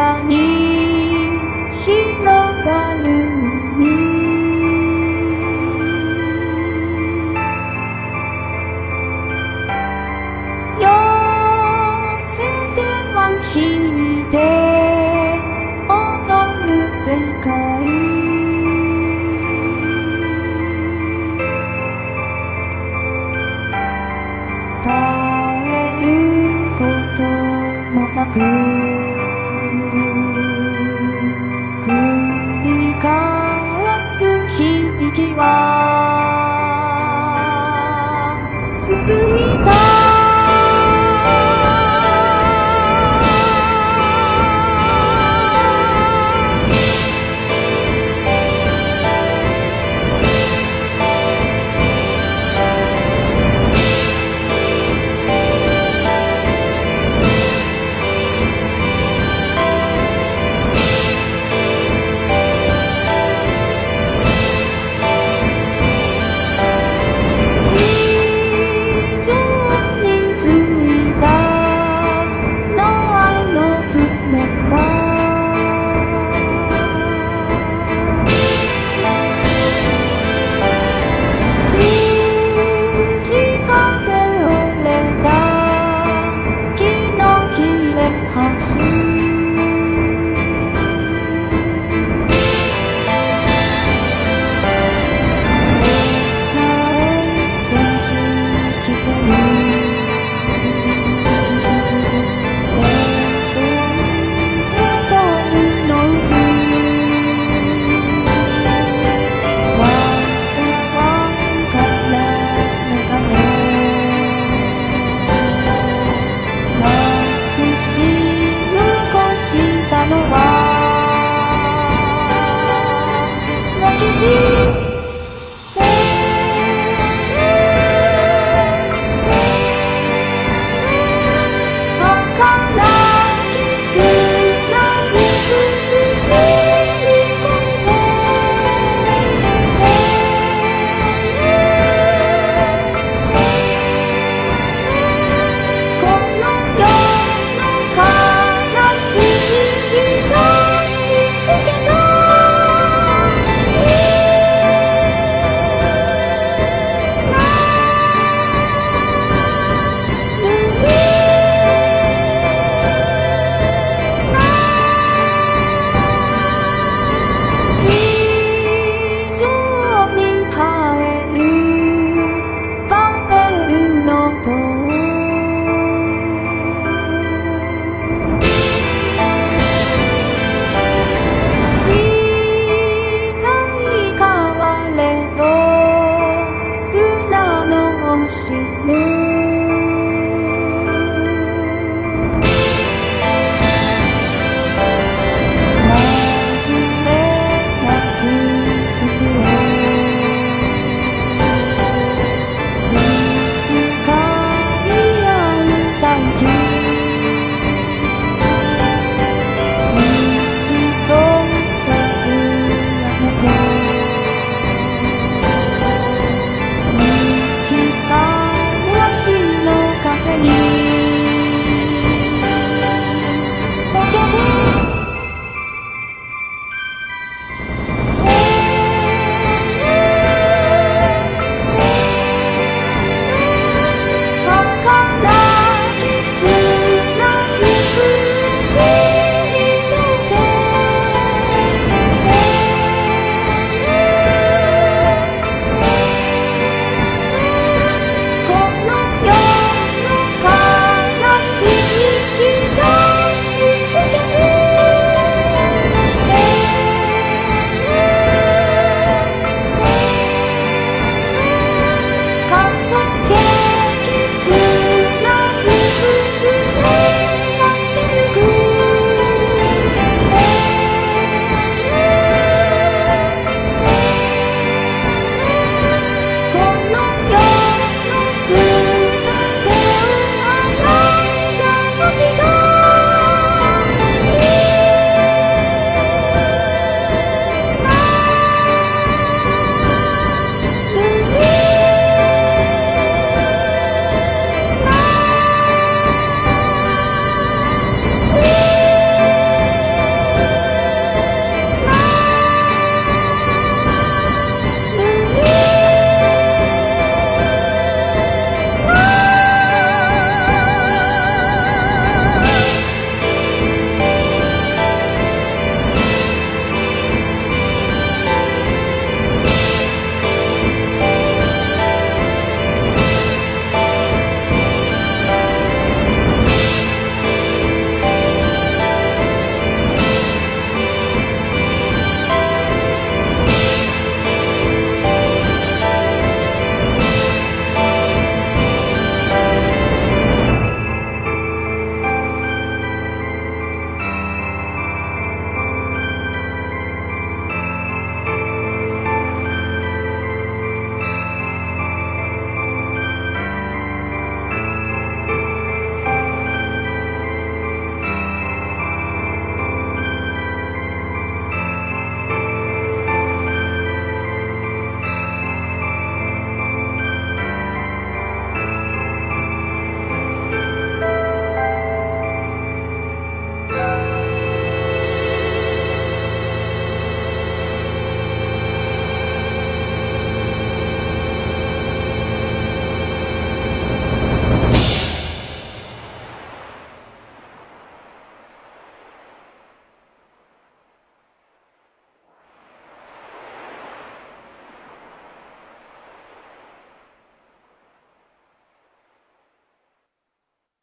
你。